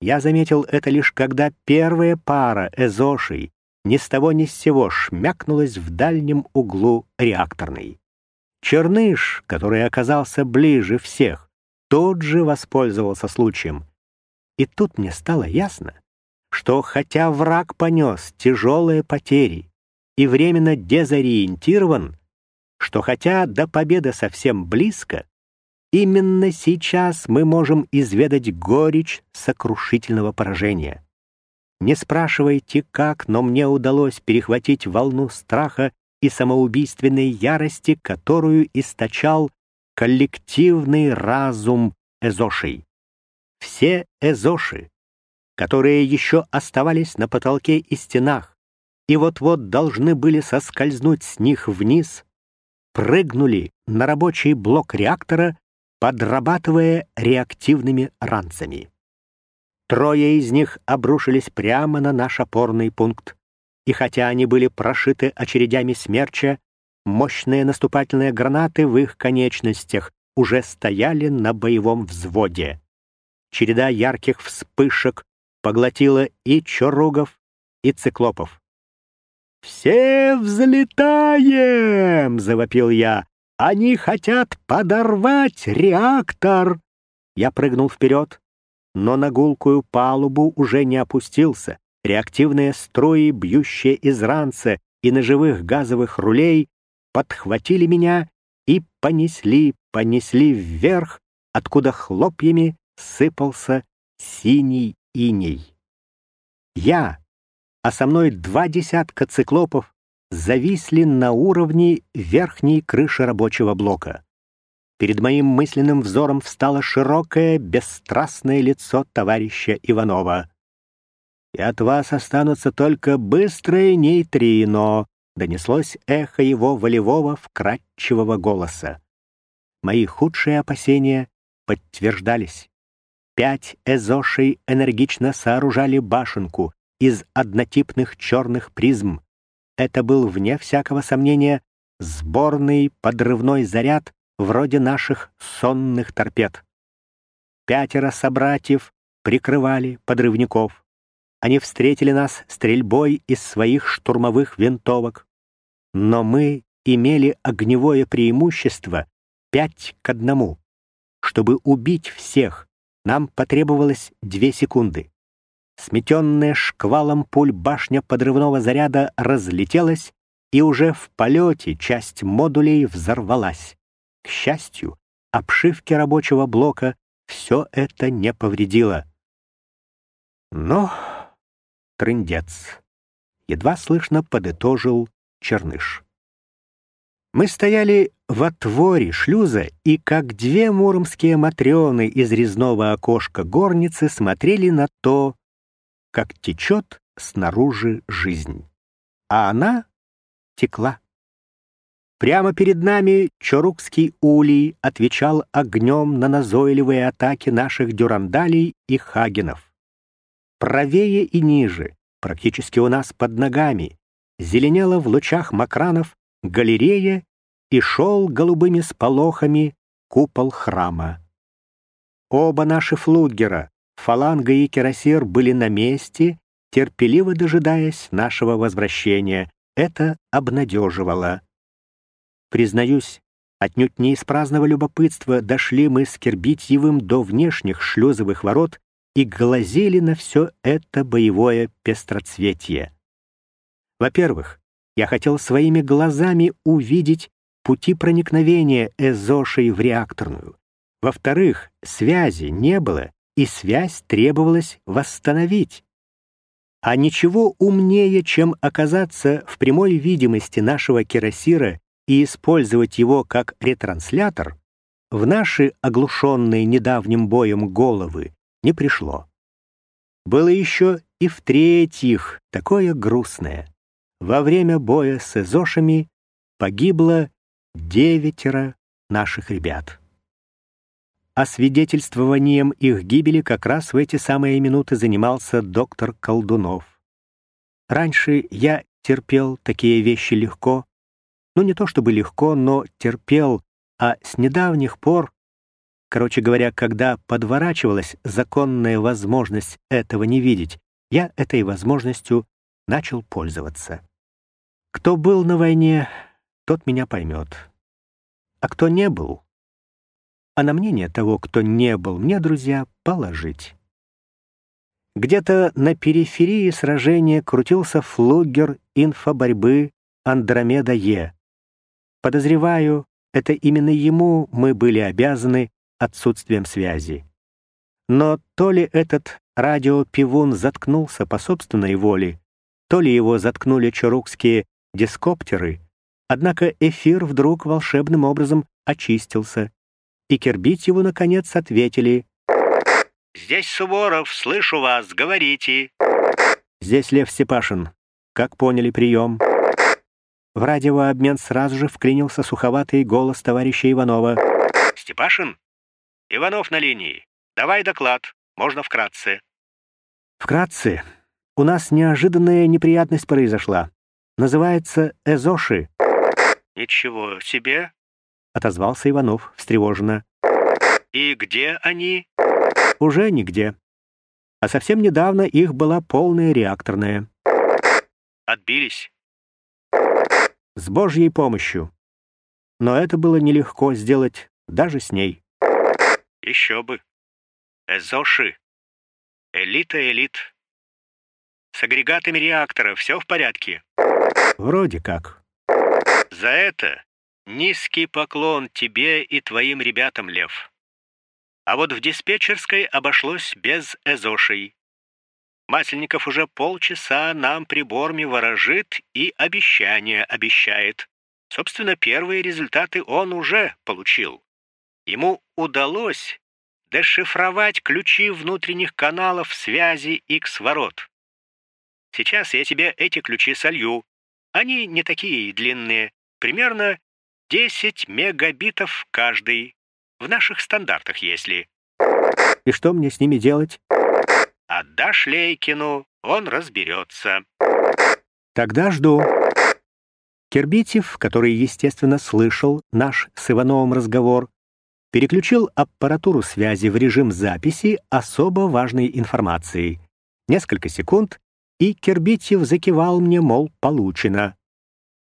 Я заметил это лишь когда первая пара эзошей ни с того ни с сего шмякнулась в дальнем углу реакторной. Черныш, который оказался ближе всех, тот же воспользовался случаем. И тут мне стало ясно, что хотя враг понес тяжелые потери и временно дезориентирован, что хотя до победы совсем близко, именно сейчас мы можем изведать горечь сокрушительного поражения. Не спрашивайте, как, но мне удалось перехватить волну страха и самоубийственной ярости, которую источал коллективный разум Эзошей. Все Эзоши, которые еще оставались на потолке и стенах, и вот-вот должны были соскользнуть с них вниз, прыгнули на рабочий блок реактора, подрабатывая реактивными ранцами. Трое из них обрушились прямо на наш опорный пункт, и хотя они были прошиты очередями смерча, мощные наступательные гранаты в их конечностях уже стояли на боевом взводе. Череда ярких вспышек поглотила и чоругов, и циклопов. «Все взлетаем!» — завопил я. «Они хотят подорвать реактор!» Я прыгнул вперед, но на гулкую палубу уже не опустился. Реактивные струи, бьющие из ранца и ножевых газовых рулей, подхватили меня и понесли, понесли вверх, откуда хлопьями сыпался синий иней. Я, а со мной два десятка циклопов зависли на уровне верхней крыши рабочего блока. Перед моим мысленным взором встало широкое, бесстрастное лицо товарища Иванова. «И от вас останутся только быстрые нейтрино», — донеслось эхо его волевого, вкрадчивого голоса. Мои худшие опасения подтверждались. Пять эзошей энергично сооружали башенку, из однотипных черных призм. Это был, вне всякого сомнения, сборный подрывной заряд вроде наших сонных торпед. Пятеро собратьев прикрывали подрывников. Они встретили нас стрельбой из своих штурмовых винтовок. Но мы имели огневое преимущество пять к одному. Чтобы убить всех, нам потребовалось две секунды. Сметенная шквалом пуль башня подрывного заряда разлетелась, и уже в полете часть модулей взорвалась. К счастью, обшивки рабочего блока все это не повредило. Но трындец. Едва слышно подытожил Черныш. Мы стояли в отворе шлюза и, как две муромские матрены из резного окошка горницы, смотрели на то, как течет снаружи жизнь. А она текла. Прямо перед нами Чорукский улей отвечал огнем на назойливые атаки наших дюрандалей и хагенов. Правее и ниже, практически у нас под ногами, зеленела в лучах макранов галерея и шел голубыми сполохами купол храма. Оба наши флугера, Фаланга и Кирасир были на месте, терпеливо дожидаясь нашего возвращения. Это обнадеживало. Признаюсь, отнюдь не из праздного любопытства дошли мы с Кербитьевым до внешних шлюзовых ворот и глазели на все это боевое пестроцветие. Во-первых, я хотел своими глазами увидеть пути проникновения Эзошей в реакторную. Во-вторых, связи не было, и связь требовалось восстановить. А ничего умнее, чем оказаться в прямой видимости нашего кирасира и использовать его как ретранслятор, в наши оглушенные недавним боем головы не пришло. Было еще и в-третьих такое грустное. Во время боя с эзошами погибло девятеро наших ребят. Освидетельствованием их гибели как раз в эти самые минуты занимался доктор Колдунов. Раньше я терпел такие вещи легко, ну не то чтобы легко, но терпел, а с недавних пор Короче говоря, когда подворачивалась законная возможность этого не видеть, я этой возможностью начал пользоваться. Кто был на войне, тот меня поймет. А кто не был? А на мнение того, кто не был, мне, друзья, положить. Где-то на периферии сражения крутился флугер инфоборьбы Андромеда Е. Подозреваю, это именно ему мы были обязаны отсутствием связи. Но то ли этот радиопивун заткнулся по собственной воле, то ли его заткнули чарукские дископтеры, однако эфир вдруг волшебным образом очистился, и Кербитьеву, наконец, ответили «Здесь Суворов, слышу вас, говорите». «Здесь Лев Степашин. Как поняли прием?» В радиообмен сразу же вклинился суховатый голос товарища Иванова. «Степашин? Иванов на линии. Давай доклад. Можно вкратце». «Вкратце. У нас неожиданная неприятность произошла. Называется Эзоши». «Ничего себе!» — отозвался Иванов встревоженно. «И где они?» «Уже нигде. А совсем недавно их была полная реакторная». «Отбились?» «С Божьей помощью. Но это было нелегко сделать даже с ней». Еще бы. Эзоши. Элита элит. С агрегатами реактора все в порядке? Вроде как. За это низкий поклон тебе и твоим ребятам, Лев. А вот в диспетчерской обошлось без эзошей. Масленников уже полчаса нам приборами ворожит и обещания обещает. Собственно, первые результаты он уже получил. Ему удалось дешифровать ключи внутренних каналов связи X-ворот. Сейчас я тебе эти ключи солью. Они не такие длинные, примерно 10 мегабитов каждый. В наших стандартах, если. И что мне с ними делать? Отдашь Лейкину, он разберется. Тогда жду. Кербитев, который, естественно, слышал наш с Ивановым разговор, переключил аппаратуру связи в режим записи особо важной информации. Несколько секунд, и Кербитьев закивал мне, мол, получено.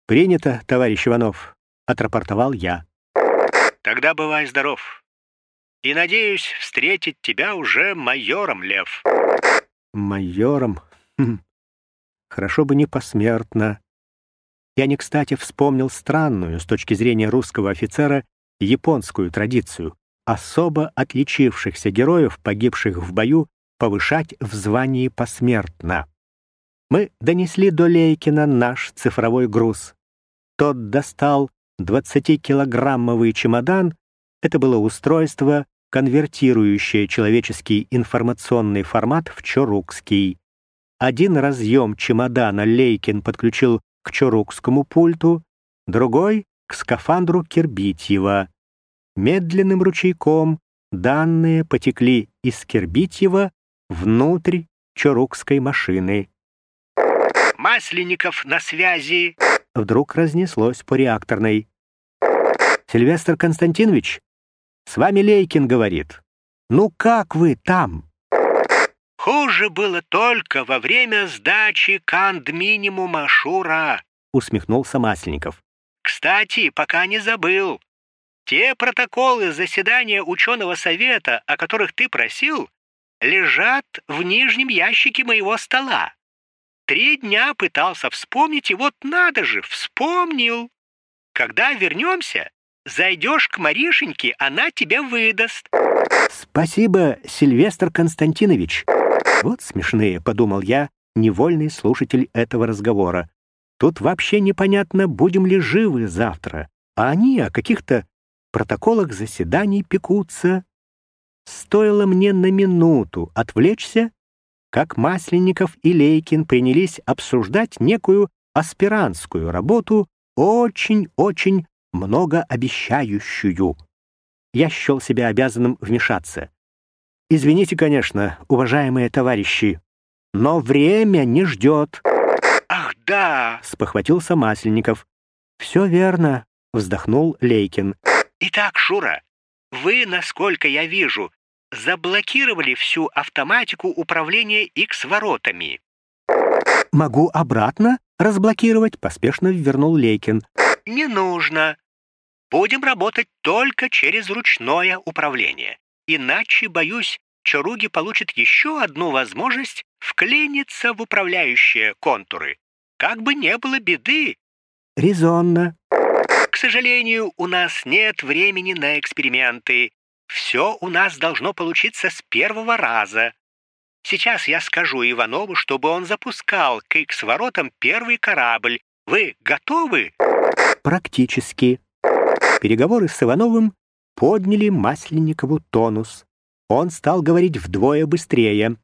«Принято, товарищ Иванов», — отрапортовал я. «Тогда бывай здоров. И надеюсь встретить тебя уже майором, Лев». «Майором? Хм. Хорошо бы не посмертно». Я не кстати вспомнил странную, с точки зрения русского офицера, японскую традицию особо отличившихся героев, погибших в бою, повышать в звании посмертно. Мы донесли до Лейкина наш цифровой груз. Тот достал 20-килограммовый чемодан. Это было устройство, конвертирующее человеческий информационный формат в чорукский. Один разъем чемодана Лейкин подключил к чорукскому пульту, другой к скафандру Кербитьева. Медленным ручейком данные потекли из Кербитьева внутрь Чорукской машины. «Масленников на связи!» Вдруг разнеслось по реакторной. «Сильвестр Константинович, с вами Лейкин говорит. Ну как вы там?» «Хуже было только во время сдачи канд-минимума Шура», усмехнулся Масленников. Кстати, пока не забыл. Те протоколы заседания ученого совета, о которых ты просил, лежат в нижнем ящике моего стола. Три дня пытался вспомнить, и вот надо же, вспомнил. Когда вернемся, зайдешь к Маришеньке, она тебя выдаст. Спасибо, Сильвестр Константинович. Вот смешные, подумал я, невольный слушатель этого разговора. Тут вообще непонятно, будем ли живы завтра, а они о каких-то протоколах заседаний пекутся. Стоило мне на минуту отвлечься, как Масленников и Лейкин принялись обсуждать некую аспирантскую работу, очень-очень многообещающую. Я счел себя обязанным вмешаться. Извините, конечно, уважаемые товарищи, но время не ждет. «Ах, да!» — спохватился Масленников. «Все верно», — вздохнул Лейкин. «Итак, Шура, Вы, насколько я вижу, заблокировали всю автоматику управления X-воротами. «Могу обратно разблокировать», — поспешно вернул Лейкин. «Не нужно. Будем работать только через ручное управление. Иначе, боюсь, Чаруги получит еще одну возможность вклиниться в управляющие контуры. Как бы не было беды». «Резонно». «К сожалению, у нас нет времени на эксперименты. Все у нас должно получиться с первого раза. Сейчас я скажу Иванову, чтобы он запускал к Икс-воротам первый корабль. Вы готовы?» «Практически». Переговоры с Ивановым подняли Масленникову тонус. Он стал говорить вдвое быстрее.